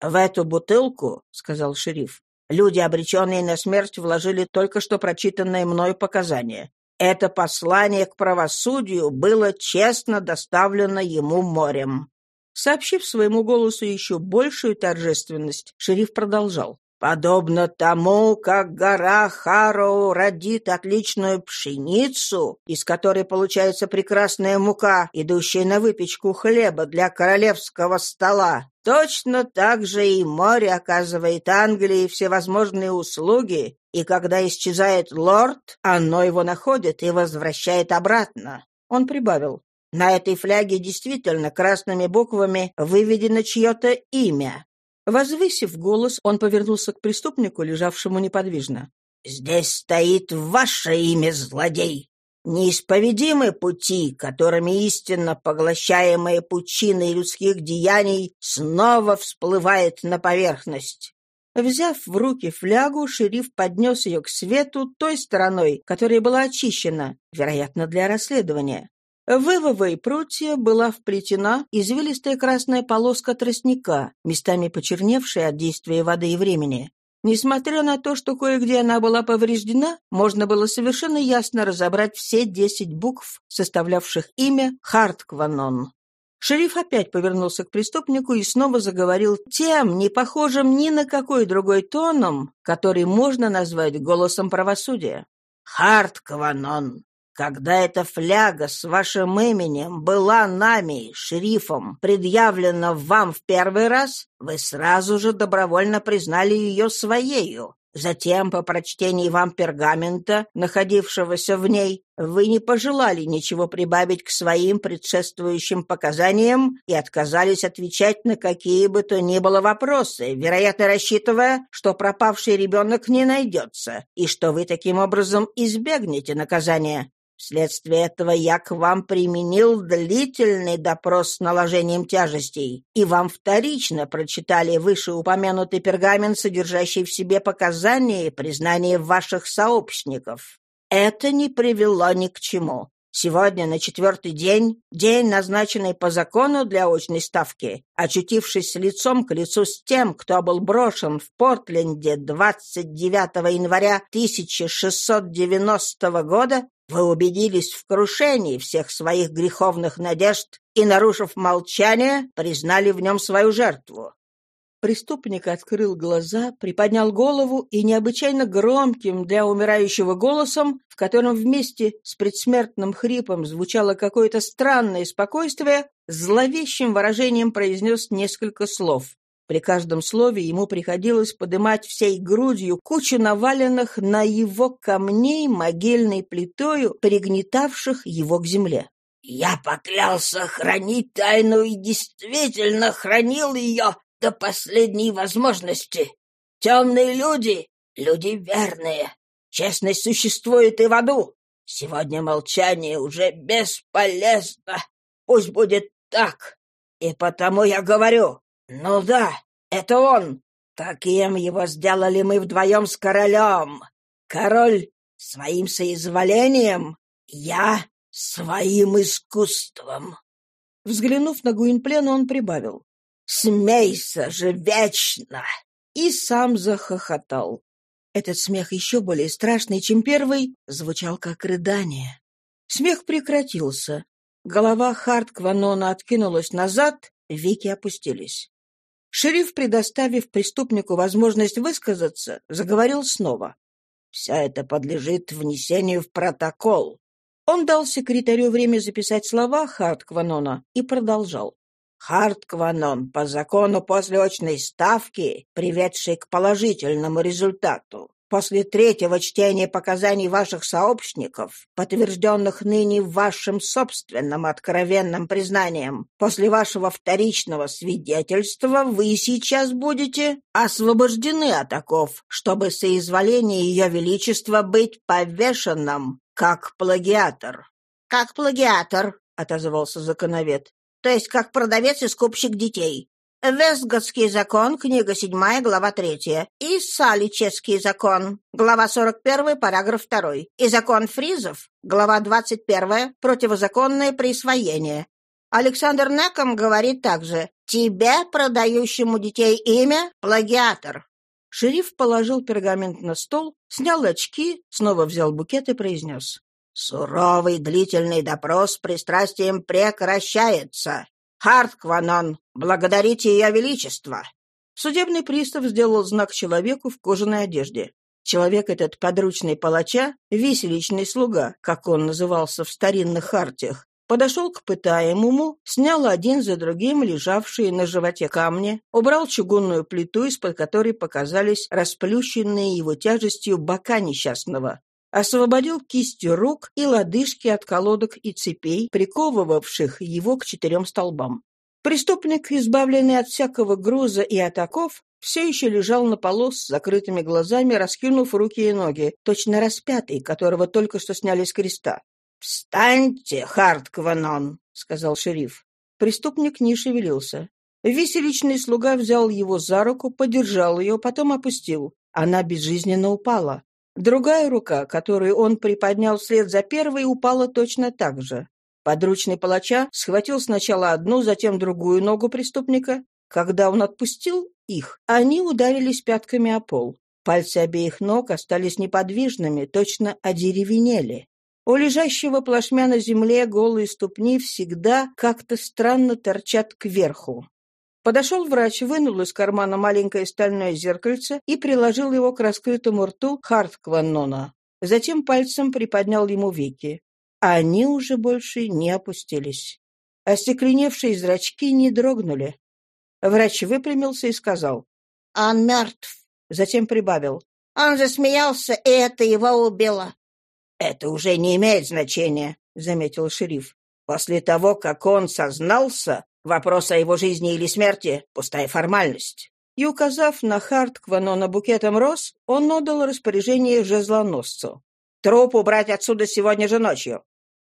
«В эту бутылку, — сказал шериф, — люди, обреченные на смерть, вложили только что прочитанное мною показание. Это послание к правосудию было честно доставлено ему морем. Сообщив своему голосу еще большую торжественность, шериф продолжал. Подобно тому, как гора Хароу родит отличную пшеницу, из которой получается прекрасная мука, идущая на выпечку хлеба для королевского стола, точно так же и море оказывает Англии всевозможные услуги, и когда исчезает лорд, оно его находит и возвращает обратно. Он прибавил. На этой фляге действительно красными буквами выведено чье-то имя. Возвысив голос, он повернулся к преступнику, лежавшему неподвижно. «Здесь стоит ваше имя, злодей! Неисповедимы пути, которыми истинно поглощаемые пучины людских деяний снова всплывает на поверхность. Взяв в руки флягу, шериф поднес ее к свету той стороной, которая была очищена, вероятно, для расследования. В вывовые прутья была вплетена извилистая красная полоска тростника, местами почерневшая от действия воды и времени. Несмотря на то, что кое-где она была повреждена, можно было совершенно ясно разобрать все десять букв, составлявших имя Харткванон. Шериф опять повернулся к преступнику и снова заговорил тем, не похожим ни на какой другой тоном, который можно назвать голосом правосудия. «Харткванон, когда эта фляга с вашим именем была нами, шерифом, предъявлена вам в первый раз, вы сразу же добровольно признали ее своею. Затем, по прочтении вам пергамента, находившегося в ней, вы не пожелали ничего прибавить к своим предшествующим показаниям и отказались отвечать на какие бы то ни было вопросы, вероятно, рассчитывая, что пропавший ребенок не найдется, и что вы таким образом избегнете наказания. Вследствие этого я к вам применил длительный допрос с наложением тяжестей, и вам вторично прочитали вышеупомянутый пергамент, содержащий в себе показания и признания ваших сообщников. Это не привело ни к чему. Сегодня, на четвертый день, день, назначенный по закону для очной ставки, очутившись лицом к лицу с тем, кто был брошен в Портленде 29 января 1690 года, вы убедились в крушении всех своих греховных надежд и, нарушив молчание, признали в нем свою жертву. Преступник открыл глаза, приподнял голову и необычайно громким для умирающего голосом, в котором вместе с предсмертным хрипом звучало какое-то странное спокойствие, зловещим выражением произнес несколько слов. При каждом слове ему приходилось подымать всей грудью кучу наваленных на его камней могильной плитою, пригнетавших его к земле. «Я поклялся хранить тайну и действительно хранил ее до последней возможности. Темные люди — люди верные. Честность существует и в аду. Сегодня молчание уже бесполезно. Пусть будет так. И потому я говорю, «Ну да, это он. Таким его сделали мы вдвоем с королем. Король своим соизволением, я своим искусством». Взглянув на Гуинплена, он прибавил. «Смейся же вечно!» И сам захохотал. Этот смех еще более страшный, чем первый, звучал как рыдание. Смех прекратился. Голова Харткванона откинулась назад, веки опустились. Шериф, предоставив преступнику возможность высказаться, заговорил снова. «Все это подлежит внесению в протокол». Он дал секретарю время записать слова Харткванона и продолжал. Харткванон по закону после очной ставки, приведшей к положительному результату, После третьего чтения показаний ваших сообщников, подтвержденных ныне вашим собственным откровенным признанием, после вашего вторичного свидетельства вы сейчас будете освобождены от оков, чтобы соизволение Ее Величества быть повешенным, как плагиатор». «Как плагиатор», — отозвался законовед, «то есть как продавец и скупщик детей. Вестготский закон, книга 7, глава 3, и Саличевский закон, глава 41, параграф 2, и закон фризов, глава 21, противозаконное присвоение. Александр Неком говорит также «Тебе, продающему детей имя, плагиатор». Шериф положил пергамент на стол, снял очки, снова взял букет и произнес. «Суровый длительный допрос с пристрастием прекращается. Харткванон, благодарите ее величество!» Судебный пристав сделал знак человеку в кожаной одежде. Человек этот подручный палача, виселичный слуга, как он назывался в старинных хартиях, подошел к пытаемому, снял один за другим лежавшие на животе камни, убрал чугунную плиту, из-под которой показались расплющенные его тяжестью бока несчастного, освободил кистью рук и лодыжки от колодок и цепей, приковывавших его к четырем столбам. Преступник, избавленный от всякого груза и атаков, все еще лежал на полу с закрытыми глазами, раскинув руки и ноги, точно распятый, которого только что сняли с креста. «Встаньте, Харткванон!» — сказал шериф. Преступник не шевелился. Виселичный слуга взял его за руку, подержал ее, потом опустил. Она безжизненно упала. Другая рука, которую он приподнял вслед за первой, упала точно так же. Подручный палача схватил сначала одну, затем другую ногу преступника. Когда он отпустил их, они ударились пятками о пол. Пальцы обеих ног остались неподвижными, точно одеревенели. У лежащего плашмя на земле голые ступни всегда как-то странно торчат кверху. Подошел врач, вынул из кармана маленькое стальное зеркальце и приложил его к раскрытому рту Харткваннона. Затем пальцем приподнял ему веки. Они уже больше не опустились. Остекленевшие зрачки не дрогнули. Врач выпрямился и сказал. «Он мертв». Затем прибавил. «Он засмеялся, и это его убило». «Это уже не имеет значения», — заметил шериф. «После того, как он сознался, вопрос о его жизни или смерти — пустая формальность». И, указав на Харт Кванона букетом роз, он отдал распоряжение жезлоносцу. «Труп убрать отсюда сегодня же ночью».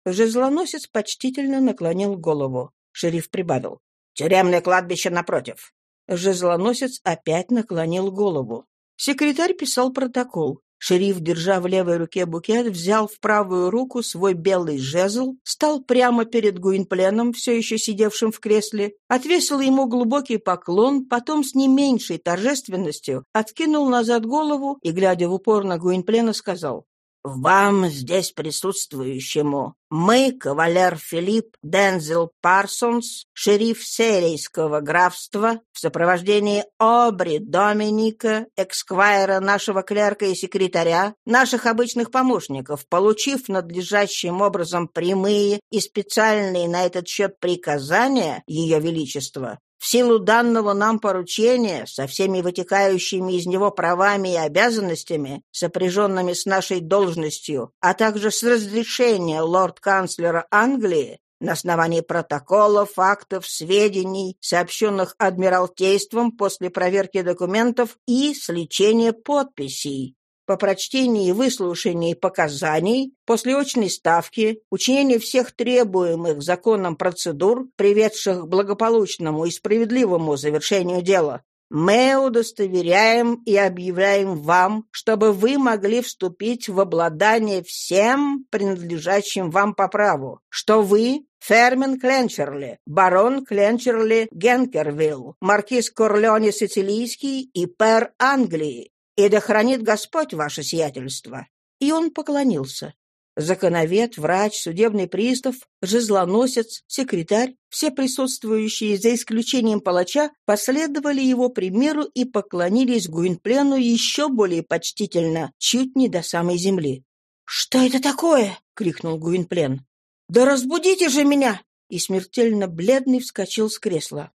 Жезлоносец почтительно наклонил голову. Шериф прибавил. «Тюремное кладбище напротив». Жезлоносец опять наклонил голову. Секретарь писал протокол. Шериф, держа в левой руке букет, взял в правую руку свой белый жезл, стал прямо перед Гуинпленом, все еще сидевшим в кресле, отвесил ему глубокий поклон, потом с не меньшей торжественностью откинул назад голову и, глядя в упор на Гуинплена, сказал вам, здесь присутствующему, мы, кавалер Филипп Дензел Парсонс, шериф Серийского графства, в сопровождении Обри Доминика, эксквайра нашего клерка и секретаря, наших обычных помощников, получив надлежащим образом прямые и специальные на этот счет приказания Ее Величества, в силу данного нам поручения, со всеми вытекающими из него правами и обязанностями, сопряженными с нашей должностью, а также с разрешения лорд-канцлера Англии, на основании протоколов, фактов, сведений, сообщенных Адмиралтейством после проверки документов и сличения подписей, по прочтении и выслушании показаний, после очной ставки, учинения всех требуемых законом процедур, приведших к благополучному и справедливому завершению дела, мы удостоверяем и объявляем вам, чтобы вы могли вступить в обладание всем принадлежащим вам по праву, что вы Фермен Кленчерли, барон Кленчерли Генкервилл, маркиз Корлеоне Сицилийский и пэр Англии, и да хранит Господь ваше сиятельство». И он поклонился. Законовед, врач, судебный пристав, жезлоносец, секретарь, все присутствующие, за исключением палача, последовали его примеру и поклонились Гуинплену еще более почтительно, чуть не до самой земли. «Что это такое?» — крикнул Гуинплен. «Да разбудите же меня!» И смертельно бледный вскочил с кресла.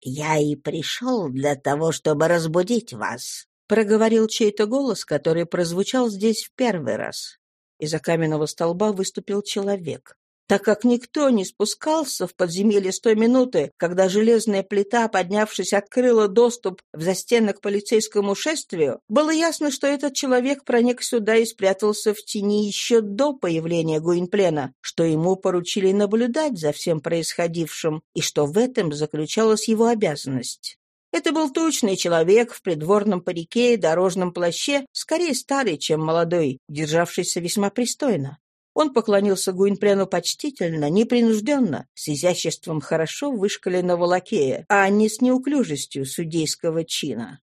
«Я и пришел для того, чтобы разбудить вас», проговорил чей-то голос, который прозвучал здесь в первый раз. Из-за каменного столба выступил человек. Так как никто не спускался в подземелье с той минуты, когда железная плита, поднявшись, открыла доступ в застенок полицейскому шествию, было ясно, что этот человек проник сюда и спрятался в тени еще до появления Гуинплена, что ему поручили наблюдать за всем происходившим, и что в этом заключалась его обязанность. Это был тучный человек в придворном парике и дорожном плаще, скорее старый, чем молодой, державшийся весьма пристойно. Он поклонился Гуинплену почтительно, непринужденно, с изяществом хорошо вышкаленного лакея, а не с неуклюжестью судейского чина.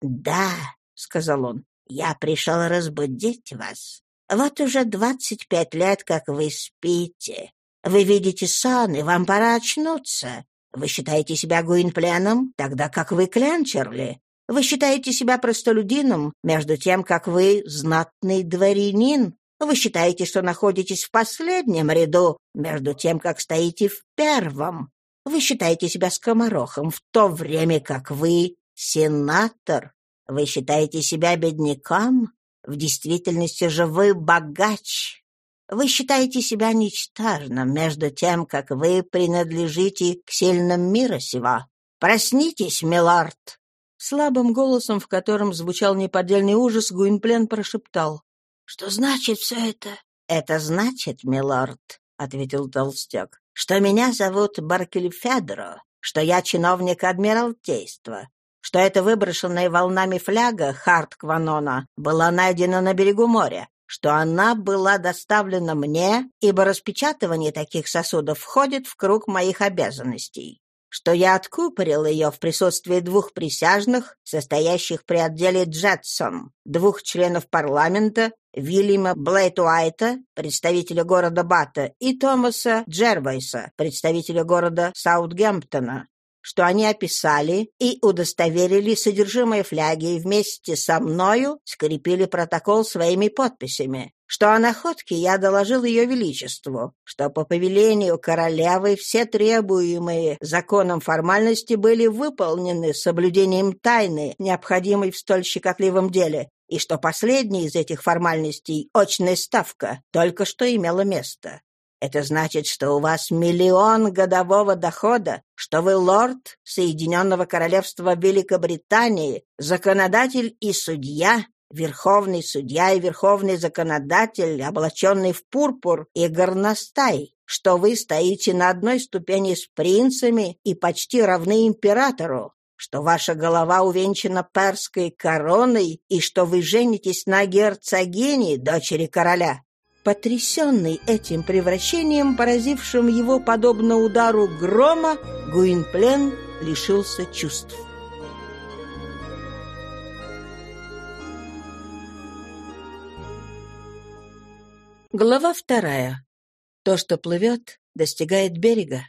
«Да», — сказал он, — «я пришел разбудить вас. Вот уже двадцать пять лет, как вы спите. Вы видите сон, и вам пора очнуться. Вы считаете себя Гуинпленом, тогда как вы Кленчерли. Вы считаете себя простолюдином, между тем, как вы знатный дворянин. Вы считаете, что находитесь в последнем ряду, между тем, как стоите в первом. Вы считаете себя скоморохом, в то время как вы сенатор. Вы считаете себя бедняком, в действительности же вы богач. Вы считаете себя ничтожным, между тем, как вы принадлежите к сильным мира сего. Проснитесь, милорд!» Слабым голосом, в котором звучал неподдельный ужас, Гуинплен прошептал. «Что значит все это?» «Это значит, милорд», — ответил толстяк, «что меня зовут Баркельфедро, что я чиновник Адмиралтейства, что эта выброшенная волнами фляга Харт-Кванона была найдена на берегу моря, что она была доставлена мне, ибо распечатывание таких сосудов входит в круг моих обязанностей, что я откупорил ее в присутствии двух присяжных, состоящих при отделе Джетсон, двух членов парламента, Вильяма Блейтуайта, представителя города Бата, и Томаса Джервайса, представителя города Саутгемптона, что они описали и удостоверили содержимое фляги и вместе со мною скрепили протокол своими подписями, что о находке я доложил ее величеству, что по повелению королевы все требуемые законом формальности были выполнены с соблюдением тайны, необходимой в столь щекотливом деле, и что последняя из этих формальностей, очная ставка, только что имела место. Это значит, что у вас миллион годового дохода, что вы лорд Соединенного Королевства Великобритании, законодатель и судья, верховный судья и верховный законодатель, облаченный в пурпур и горностай, что вы стоите на одной ступени с принцами и почти равны императору, что ваша голова увенчана перской короной и что вы женитесь на герцогине, дочери короля. Потрясенный этим превращением, поразившим его подобно удару грома, Гуинплен лишился чувств. Глава вторая. То, что плывет, достигает берега.